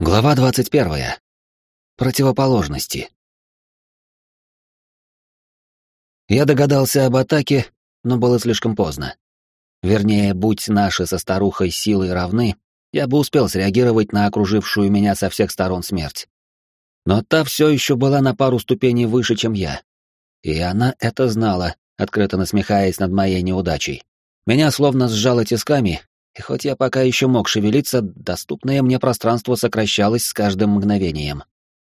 Глава 21. Противоположности. Я догадался об атаке, но было слишком поздно. Вернее, будь наши со старухой силой равны, я бы успел среагировать на окружившую меня со всех сторон смерть. Но та все еще была на пару ступеней выше, чем я. И она это знала, открыто насмехаясь над моей неудачей. Меня словно сжало тисками, и хоть я пока еще мог шевелиться, доступное мне пространство сокращалось с каждым мгновением.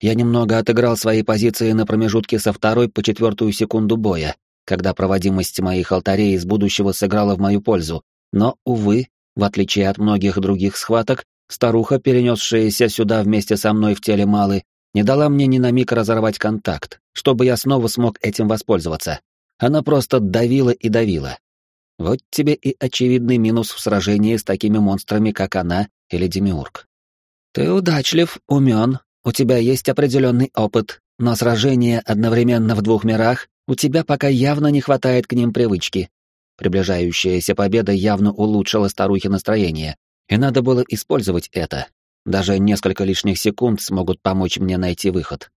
Я немного отыграл свои позиции на промежутке со второй по четвертую секунду боя, когда проводимость моих алтарей из будущего сыграла в мою пользу, но, увы, в отличие от многих других схваток, старуха, перенесшаяся сюда вместе со мной в теле Малы, не дала мне ни на миг разорвать контакт, чтобы я снова смог этим воспользоваться. Она просто давила и давила, вот тебе и очевидный минус в сражении с такими монстрами, как она или Демиург. Ты удачлив, умен, у тебя есть определенный опыт, но сражение одновременно в двух мирах у тебя пока явно не хватает к ним привычки. Приближающаяся победа явно улучшила старухе настроение, и надо было использовать это. Даже несколько лишних секунд смогут помочь мне найти выход.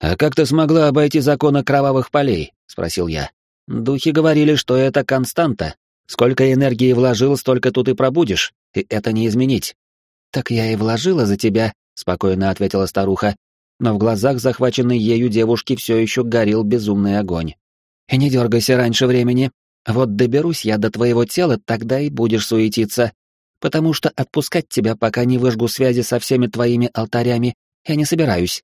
«А как ты смогла обойти законы кровавых полей?» — спросил я. Духи говорили, что это константа. Сколько энергии вложил, столько тут и пробудешь, и это не изменить. Так я и вложила за тебя, спокойно ответила старуха, но в глазах захваченной ею девушки все еще горел безумный огонь. И не дергайся раньше времени. Вот доберусь я до твоего тела, тогда и будешь суетиться. Потому что отпускать тебя, пока не выжгу связи со всеми твоими алтарями, я не собираюсь.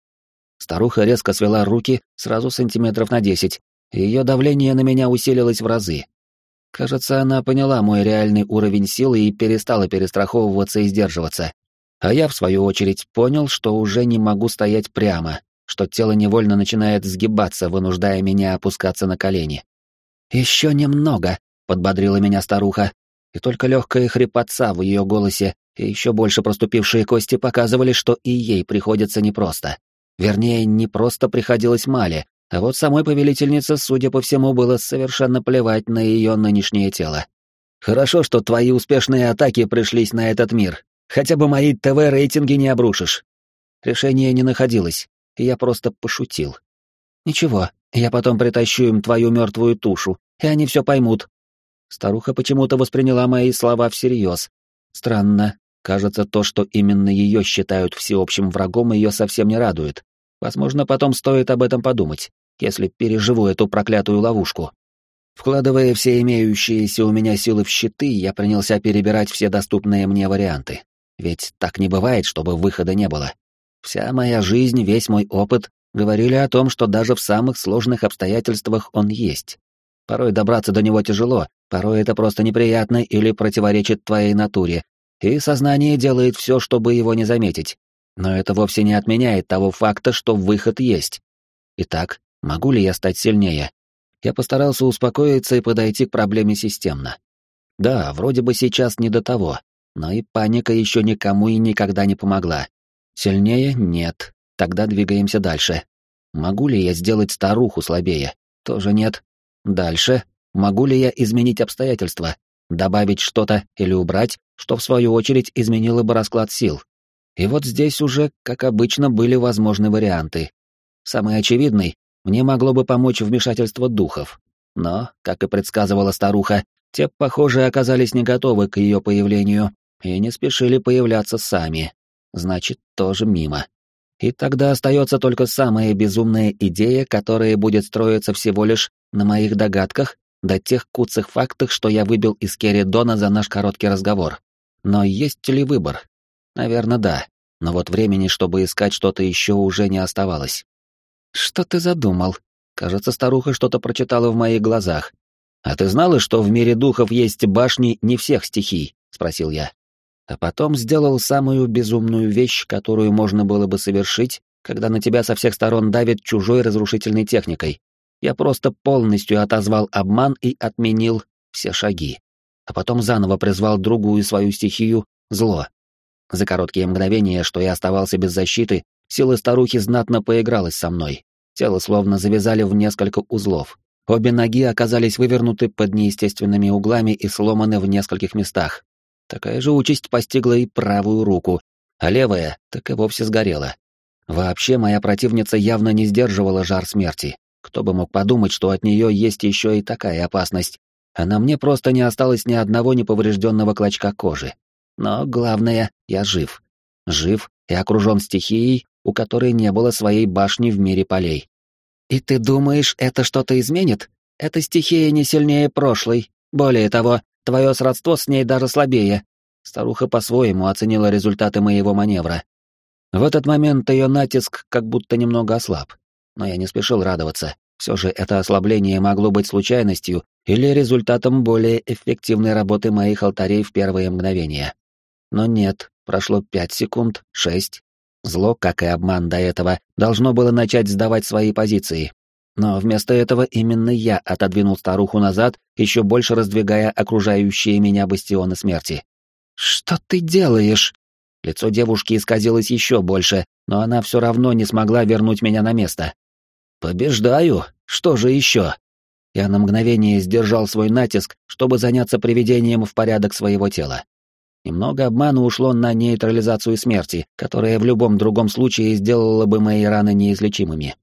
Старуха резко свела руки сразу сантиметров на десять, ее давление на меня усилилось в разы. Кажется, она поняла мой реальный уровень силы и перестала перестраховываться и сдерживаться. А я, в свою очередь, понял, что уже не могу стоять прямо, что тело невольно начинает сгибаться, вынуждая меня опускаться на колени. «Еще немного», — подбодрила меня старуха, и только легкая хрипотца в ее голосе и еще больше проступившие кости показывали, что и ей приходится непросто. Вернее, не просто приходилось Мале, а вот самой повелительнице, судя по всему, было совершенно плевать на ее нынешнее тело. Хорошо, что твои успешные атаки пришлись на этот мир. Хотя бы мои ТВ-рейтинги не обрушишь. Решение не находилось, и я просто пошутил. Ничего, я потом притащу им твою мертвую тушу, и они все поймут. Старуха почему-то восприняла мои слова всерьез. Странно. Кажется, то, что именно ее считают всеобщим врагом, ее совсем не радует. Возможно, потом стоит об этом подумать, если переживу эту проклятую ловушку. Вкладывая все имеющиеся у меня силы в щиты, я принялся перебирать все доступные мне варианты. Ведь так не бывает, чтобы выхода не было. Вся моя жизнь, весь мой опыт говорили о том, что даже в самых сложных обстоятельствах он есть. Порой добраться до него тяжело, порой это просто неприятно или противоречит твоей натуре, и сознание делает все, чтобы его не заметить. Но это вовсе не отменяет того факта, что выход есть. Итак, могу ли я стать сильнее? Я постарался успокоиться и подойти к проблеме системно. Да, вроде бы сейчас не до того, но и паника еще никому и никогда не помогла. Сильнее — нет, тогда двигаемся дальше. Могу ли я сделать старуху слабее? Тоже нет. Дальше. Могу ли я изменить обстоятельства? Добавить что-то или убрать, что в свою очередь изменило бы расклад сил? И вот здесь уже, как обычно, были возможны варианты. Самый очевидный — мне могло бы помочь вмешательство духов. Но, как и предсказывала старуха, те, похоже, оказались не готовы к ее появлению и не спешили появляться сами. Значит, тоже мимо. И тогда остается только самая безумная идея, которая будет строиться всего лишь на моих догадках, до тех куцых фактах, что я выбил из Керридона за наш короткий разговор. Но есть ли выбор? Наверное, да. Но вот времени, чтобы искать что-то еще, уже не оставалось. «Что ты задумал?» Кажется, старуха что-то прочитала в моих глазах. «А ты знала, что в мире духов есть башни не всех стихий?» — спросил я. А потом сделал самую безумную вещь, которую можно было бы совершить, когда на тебя со всех сторон давит чужой разрушительной техникой. Я просто полностью отозвал обман и отменил все шаги. А потом заново призвал другую свою стихию — зло. За короткие мгновения, что я оставался без защиты, сила старухи знатно поигралась со мной. Тело словно завязали в несколько узлов. Обе ноги оказались вывернуты под неестественными углами и сломаны в нескольких местах. Такая же участь постигла и правую руку, а левая так и вовсе сгорела. Вообще моя противница явно не сдерживала жар смерти. Кто бы мог подумать, что от нее есть еще и такая опасность. А на мне просто не осталось ни одного неповрежденного клочка кожи. Но главное, я жив. Жив и окружен стихией, у которой не было своей башни в мире полей. «И ты думаешь, это что-то изменит? Эта стихия не сильнее прошлой. Более того, твое сродство с ней даже слабее». Старуха по-своему оценила результаты моего маневра. В этот момент ее натиск как будто немного ослаб. Но я не спешил радоваться. Все же это ослабление могло быть случайностью или результатом более эффективной работы моих алтарей в первые мгновения. Но нет, прошло пять секунд, шесть. Зло, как и обман до этого, должно было начать сдавать свои позиции. Но вместо этого именно я отодвинул старуху назад, еще больше раздвигая окружающие меня бастионы смерти. «Что ты делаешь?» Лицо девушки исказилось еще больше, но она все равно не смогла вернуть меня на место. «Побеждаю? Что же еще?» Я на мгновение сдержал свой натиск, чтобы заняться приведением в порядок своего тела. Немного обмана ушло на нейтрализацию смерти, которая в любом другом случае сделала бы мои раны неизлечимыми.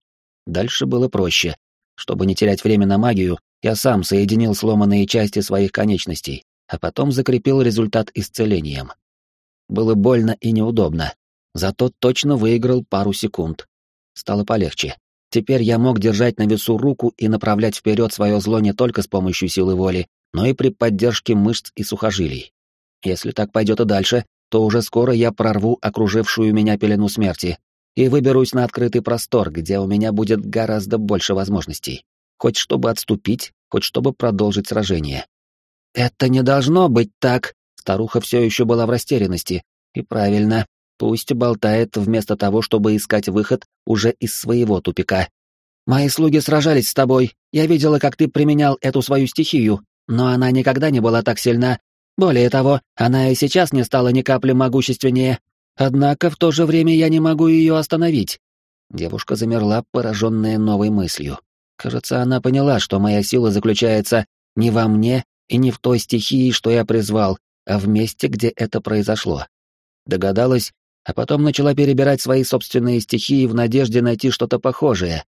Дальше было проще. Чтобы не терять время на магию, я сам соединил сломанные части своих конечностей, а потом закрепил результат исцелением. Было больно и неудобно. Зато точно выиграл пару секунд. Стало полегче. Теперь я мог держать на весу руку и направлять вперед свое зло не только с помощью силы воли, но и при поддержке мышц и сухожилий. Если так пойдет и дальше, то уже скоро я прорву окружившую меня пелену смерти и выберусь на открытый простор, где у меня будет гораздо больше возможностей. Хоть чтобы отступить, хоть чтобы продолжить сражение. «Это не должно быть так!» Старуха все еще была в растерянности. И правильно, пусть болтает вместо того, чтобы искать выход уже из своего тупика. «Мои слуги сражались с тобой. Я видела, как ты применял эту свою стихию, но она никогда не была так сильна. Более того, она и сейчас не стала ни капли могущественнее. Однако в то же время я не могу ее остановить». Девушка замерла, пораженная новой мыслью. Кажется, она поняла, что моя сила заключается не во мне и не в той стихии, что я призвал, а в месте, где это произошло. Догадалась, а потом начала перебирать свои собственные стихии в надежде найти что-то похожее.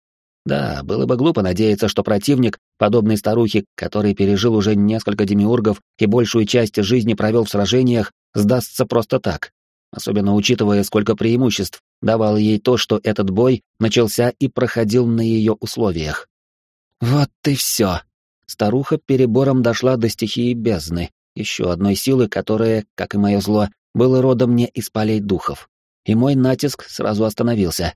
Да, было бы глупо надеяться, что противник, подобный старухе, который пережил уже несколько демиургов и большую часть жизни провел в сражениях, сдастся просто так. Особенно учитывая, сколько преимуществ давало ей то, что этот бой начался и проходил на ее условиях. Вот и все. Старуха перебором дошла до стихии бездны, еще одной силы, которая, как и мое зло, было родом не из полей духов. И мой натиск сразу остановился.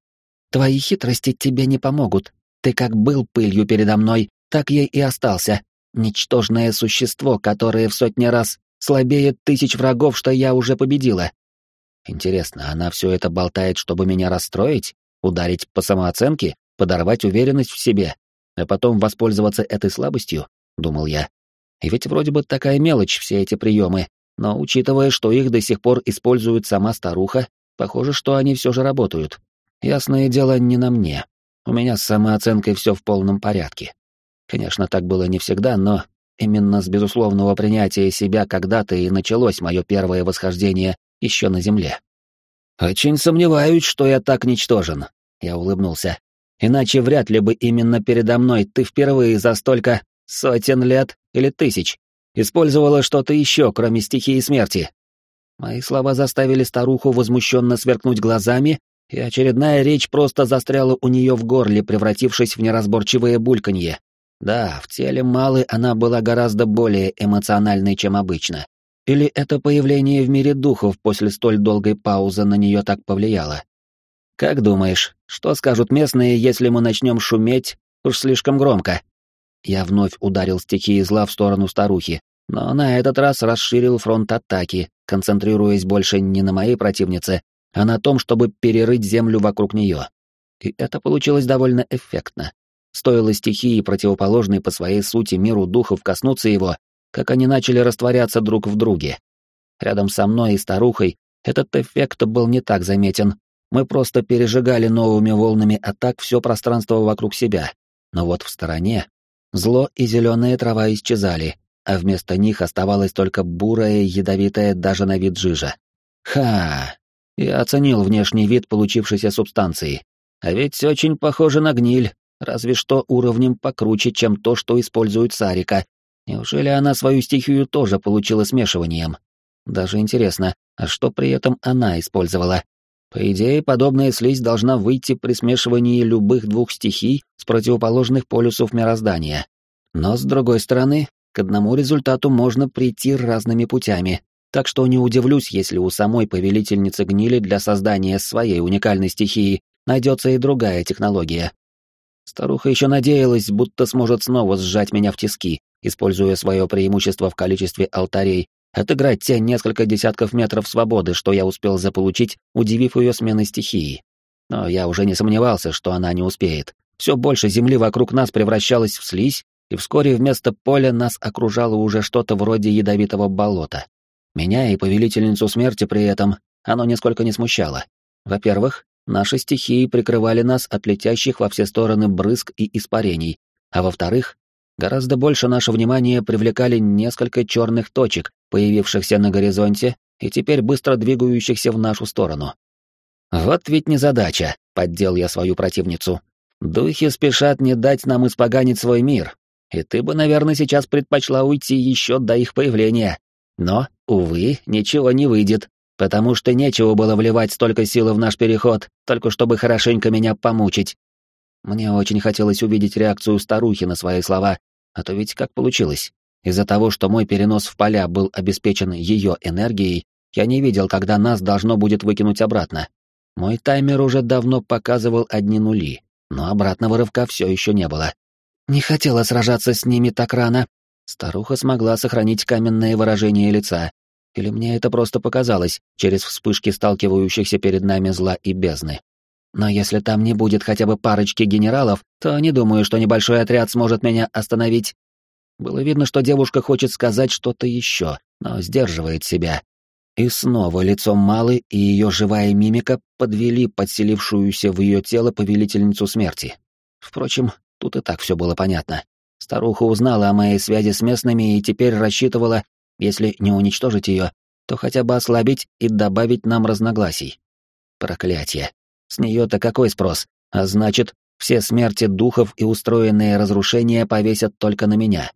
«Твои хитрости тебе не помогут. Ты как был пылью передо мной, так ей и остался. Ничтожное существо, которое в сотни раз слабее тысяч врагов, что я уже победила». Интересно, она все это болтает, чтобы меня расстроить, ударить по самооценке, подорвать уверенность в себе, а потом воспользоваться этой слабостью, думал я. И ведь вроде бы такая мелочь все эти приемы, но учитывая, что их до сих пор использует сама старуха, похоже, что они все же работают. Ясное дело, не на мне. У меня с самооценкой все в полном порядке. Конечно, так было не всегда, но именно с безусловного принятия себя когда-то и началось мое первое восхождение еще на земле. «Очень сомневаюсь, что я так ничтожен», — я улыбнулся. «Иначе вряд ли бы именно передо мной ты впервые за столько сотен лет или тысяч, использовала что-то еще, кроме стихии смерти. Мои слова заставили старуху возмущенно сверкнуть глазами, и очередная речь просто застряла у нее в горле, превратившись в неразборчивое бульканье. Да, в теле Малы она была гораздо более эмоциональной, чем обычно. Или это появление в мире духов после столь долгой паузы на нее так повлияло? Как думаешь, что скажут местные, если мы начнем шуметь уж слишком громко? Я вновь ударил стихии зла в сторону старухи, но на этот раз расширил фронт атаки, концентрируясь больше не на моей противнице, а на том, чтобы перерыть землю вокруг нее. И это получилось довольно эффектно. Стоило стихии, противоположной по своей сути миру духов, коснуться его, как они начали растворяться друг в друге. Рядом со мной и старухой этот эффект был не так заметен. Мы просто пережигали новыми волнами атак все пространство вокруг себя. Но вот в стороне Зло и зеленая трава исчезали, а вместо них оставалась только бурая, ядовитая даже на вид жижа. Ха! Я оценил внешний вид получившейся субстанции. А ведь очень похоже на гниль, разве что уровнем покруче, чем то, что использует Сарика. Неужели она свою стихию тоже получила смешиванием? Даже интересно, а что при этом она использовала? По идее, подобная слизь должна выйти при смешивании любых двух стихий с противоположных полюсов мироздания. Но, с другой стороны, к одному результату можно прийти разными путями, так что не удивлюсь, если у самой повелительницы гнили для создания своей уникальной стихии найдется и другая технология. Старуха еще надеялась, будто сможет снова сжать меня в тиски, используя свое преимущество в количестве алтарей, отыграть те несколько десятков метров свободы, что я успел заполучить, удивив ее сменой стихии. Но я уже не сомневался, что она не успеет. Все больше земли вокруг нас превращалось в слизь, и вскоре вместо поля нас окружало уже что-то вроде ядовитого болота. Меня и повелительницу смерти при этом оно нисколько не смущало. Во-первых, наши стихии прикрывали нас от летящих во все стороны брызг и испарений, а во-вторых, гораздо больше наше внимание привлекали несколько черных точек, появившихся на горизонте и теперь быстро двигающихся в нашу сторону. Вот ведь незадача, поддел я свою противницу. Духи спешат не дать нам испоганить свой мир, и ты бы, наверное, сейчас предпочла уйти еще до их появления. Но, увы, ничего не выйдет, потому что нечего было вливать столько силы в наш переход, только чтобы хорошенько меня помучить. Мне очень хотелось увидеть реакцию старухи на свои слова, а то ведь как получилось. Из-за того, что мой перенос в поля был обеспечен ее энергией, я не видел, когда нас должно будет выкинуть обратно. Мой таймер уже давно показывал одни нули, но обратного рывка все еще не было. Не хотела сражаться с ними так рано. Старуха смогла сохранить каменное выражение лица. Или мне это просто показалось через вспышки сталкивающихся перед нами зла и бездны. Но если там не будет хотя бы парочки генералов, то не думаю, что небольшой отряд сможет меня остановить. Было видно, что девушка хочет сказать что-то еще, но сдерживает себя. И снова лицом Малы и ее живая мимика подвели подселившуюся в ее тело повелительницу смерти. Впрочем, тут и так все было понятно. Старуха узнала о моей связи с местными и теперь рассчитывала, если не уничтожить ее, то хотя бы ослабить и добавить нам разногласий. Проклятие. С нее-то какой спрос? А значит, все смерти духов и устроенные разрушения повесят только на меня.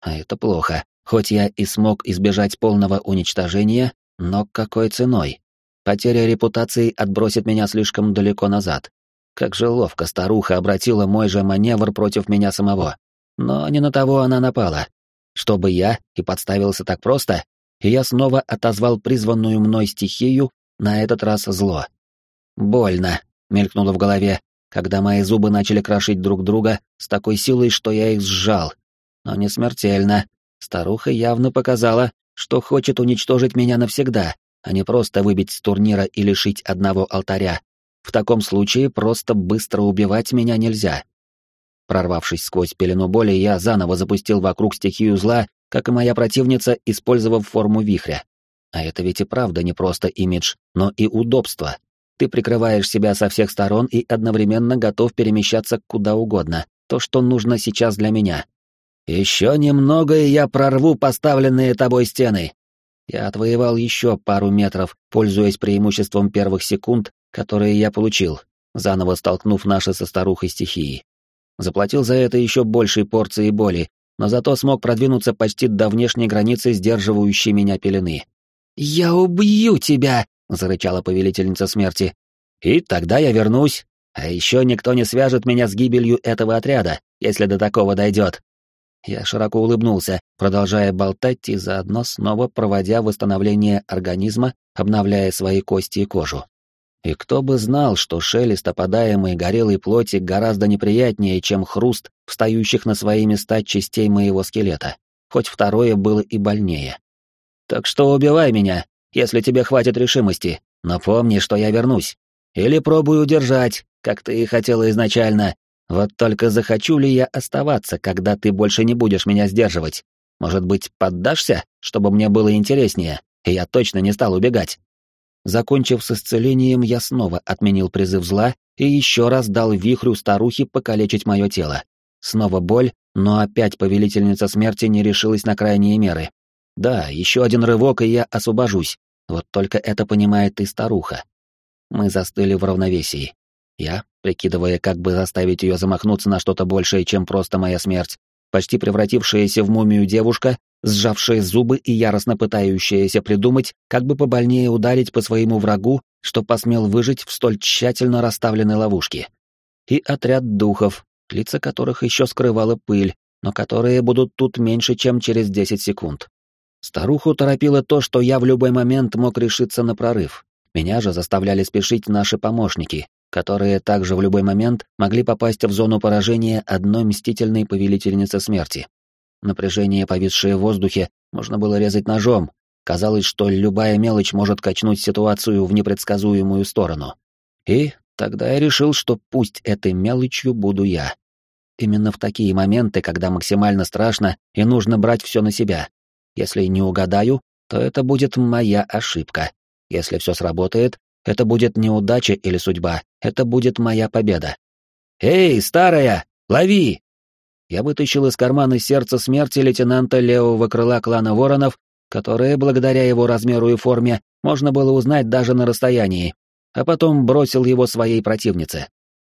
А это плохо. Хоть я и смог избежать полного уничтожения, но какой ценой? Потеря репутации отбросит меня слишком далеко назад. Как же ловко старуха обратила мой же маневр против меня самого. Но не на того она напала. Чтобы я и подставился так просто, и я снова отозвал призванную мной стихию, на этот раз зло. «Больно», — мелькнуло в голове, когда мои зубы начали крошить друг друга с такой силой, что я их сжал, но не смертельно. Старуха явно показала, что хочет уничтожить меня навсегда, а не просто выбить с турнира и лишить одного алтаря. В таком случае просто быстро убивать меня нельзя. Прорвавшись сквозь пелену боли, я заново запустил вокруг стихию зла, как и моя противница, использовав форму вихря. А это ведь и правда не просто имидж, но и удобство. Ты прикрываешь себя со всех сторон и одновременно готов перемещаться куда угодно, то, что нужно сейчас для меня. Еще немного, и я прорву поставленные тобой стены. Я отвоевал еще пару метров, пользуясь преимуществом первых секунд, которые я получил, заново столкнув наши со старухой стихии. Заплатил за это еще большей порции боли, но зато смог продвинуться почти до внешней границы сдерживающей меня пелены. «Я убью тебя!» — зарычала повелительница смерти. «И тогда я вернусь. А еще никто не свяжет меня с гибелью этого отряда, если до такого дойдет. Я широко улыбнулся, продолжая болтать и заодно снова проводя восстановление организма, обновляя свои кости и кожу. И кто бы знал, что шелест опадаемой горелой плоти гораздо неприятнее, чем хруст встающих на свои места частей моего скелета, хоть второе было и больнее. Так что убивай меня, если тебе хватит решимости, но помни, что я вернусь. Или пробуй удержать, как ты и хотела изначально, вот только захочу ли я оставаться, когда ты больше не будешь меня сдерживать? Может быть, поддашься, чтобы мне было интереснее, и я точно не стал убегать? Закончив с исцелением, я снова отменил призыв зла и еще раз дал вихрю старухи покалечить мое тело. Снова боль, но опять повелительница смерти не решилась на крайние меры. Да, еще один рывок, и я освобожусь. Вот только это понимает и старуха. Мы застыли в равновесии. Я, прикидывая, как бы заставить ее замахнуться на что-то большее, чем просто моя смерть, почти превратившаяся в мумию девушка, сжавшая зубы и яростно пытающаяся придумать, как бы побольнее ударить по своему врагу, что посмел выжить в столь тщательно расставленной ловушке. И отряд духов, лица которых еще скрывала пыль, но которые будут тут меньше, чем через 10 секунд. Старуху торопило то, что я в любой момент мог решиться на прорыв. Меня же заставляли спешить наши помощники, которые также в любой момент могли попасть в зону поражения одной мстительной повелительницы смерти. Напряжение, повисшее в воздухе, можно было резать ножом. Казалось, что любая мелочь может качнуть ситуацию в непредсказуемую сторону. И тогда я решил, что пусть этой мелочью буду я. Именно в такие моменты, когда максимально страшно и нужно брать все на себя. Если не угадаю, то это будет моя ошибка. Если все сработает, это будет неудача или судьба, это будет моя победа. «Эй, старая, лови!» Я вытащил из кармана сердце смерти лейтенанта левого крыла клана Воронов, которое, благодаря его размеру и форме, можно было узнать даже на расстоянии, а потом бросил его своей противнице.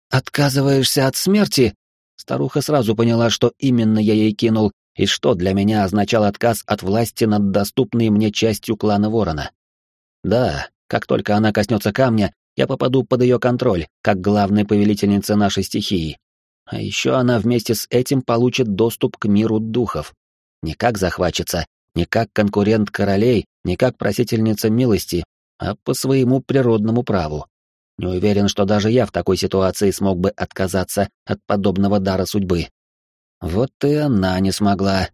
«Отказываешься от смерти?» Старуха сразу поняла, что именно я ей кинул, и что для меня означал отказ от власти над доступной мне частью клана Ворона. Да, как только она коснется камня, я попаду под ее контроль, как главной повелительница нашей стихии. А еще она вместе с этим получит доступ к миру духов. Не как захватчица, не как конкурент королей, не как просительница милости, а по своему природному праву. Не уверен, что даже я в такой ситуации смог бы отказаться от подобного дара судьбы. Вот и она не смогла.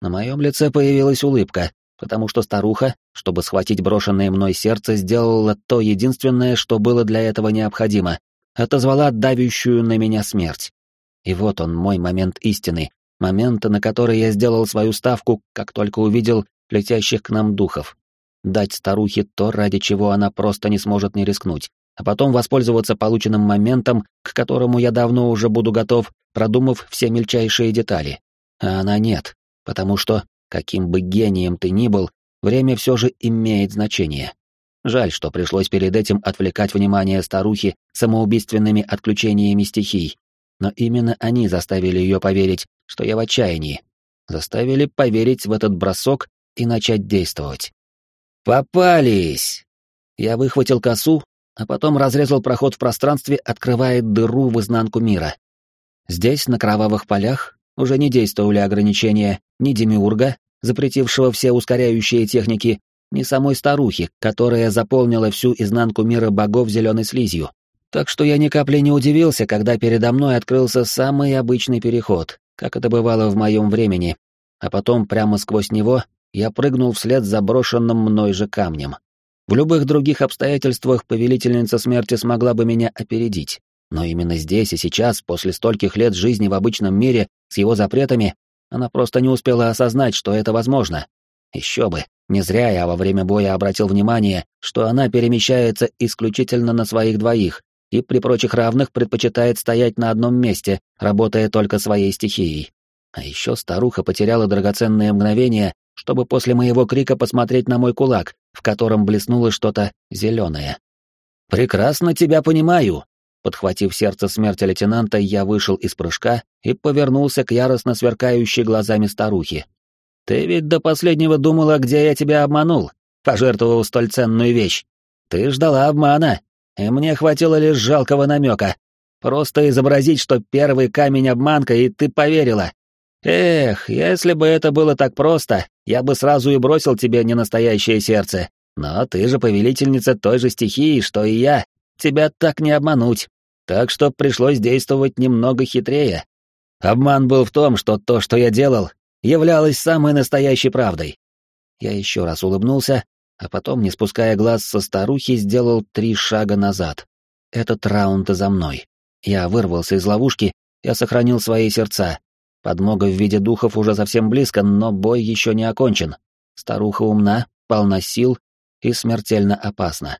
На моем лице появилась улыбка, потому что старуха, чтобы схватить брошенное мной сердце, сделала то единственное, что было для этого необходимо — отозвала давящую на меня смерть. И вот он, мой момент истины, момент, на который я сделал свою ставку, как только увидел летящих к нам духов. Дать старухе то, ради чего она просто не сможет не рискнуть, а потом воспользоваться полученным моментом, к которому я давно уже буду готов, продумав все мельчайшие детали. А она нет, потому что Каким бы гением ты ни был, время все же имеет значение. Жаль, что пришлось перед этим отвлекать внимание старухи самоубийственными отключениями стихий. Но именно они заставили ее поверить, что я в отчаянии. Заставили поверить в этот бросок и начать действовать. «Попались!» Я выхватил косу, а потом разрезал проход в пространстве, открывая дыру в изнанку мира. Здесь, на кровавых полях, уже не действовали ограничения ни Демиурга, запретившего все ускоряющие техники, ни самой старухи, которая заполнила всю изнанку мира богов зеленой слизью. Так что я ни капли не удивился, когда передо мной открылся самый обычный переход, как это бывало в моем времени, а потом прямо сквозь него я прыгнул вслед за брошенным мной же камнем. В любых других обстоятельствах повелительница смерти смогла бы меня опередить. Но именно здесь и сейчас, после стольких лет жизни в обычном мире, с его запретами, она просто не успела осознать, что это возможно. Еще бы, не зря я во время боя обратил внимание, что она перемещается исключительно на своих двоих и при прочих равных предпочитает стоять на одном месте, работая только своей стихией. А еще старуха потеряла драгоценное мгновение, чтобы после моего крика посмотреть на мой кулак, в котором блеснуло что-то зеленое. «Прекрасно тебя понимаю», Подхватив сердце смерти лейтенанта, я вышел из прыжка и повернулся к яростно сверкающей глазами старухе. «Ты ведь до последнего думала, где я тебя обманул, пожертвовал столь ценную вещь. Ты ждала обмана, и мне хватило лишь жалкого намека. Просто изобразить, что первый камень обманка, и ты поверила. Эх, если бы это было так просто, я бы сразу и бросил тебе ненастоящее сердце. Но ты же повелительница той же стихии, что и я, тебя так не обмануть, так что пришлось действовать немного хитрее. Обман был в том, что то, что я делал, являлось самой настоящей правдой. Я еще раз улыбнулся, а потом, не спуская глаз со старухи, сделал три шага назад. Этот раунд за мной. Я вырвался из ловушки, я сохранил свои сердца. Подмога в виде духов уже совсем близко, но бой еще не окончен. Старуха умна, полна сил и смертельно опасна.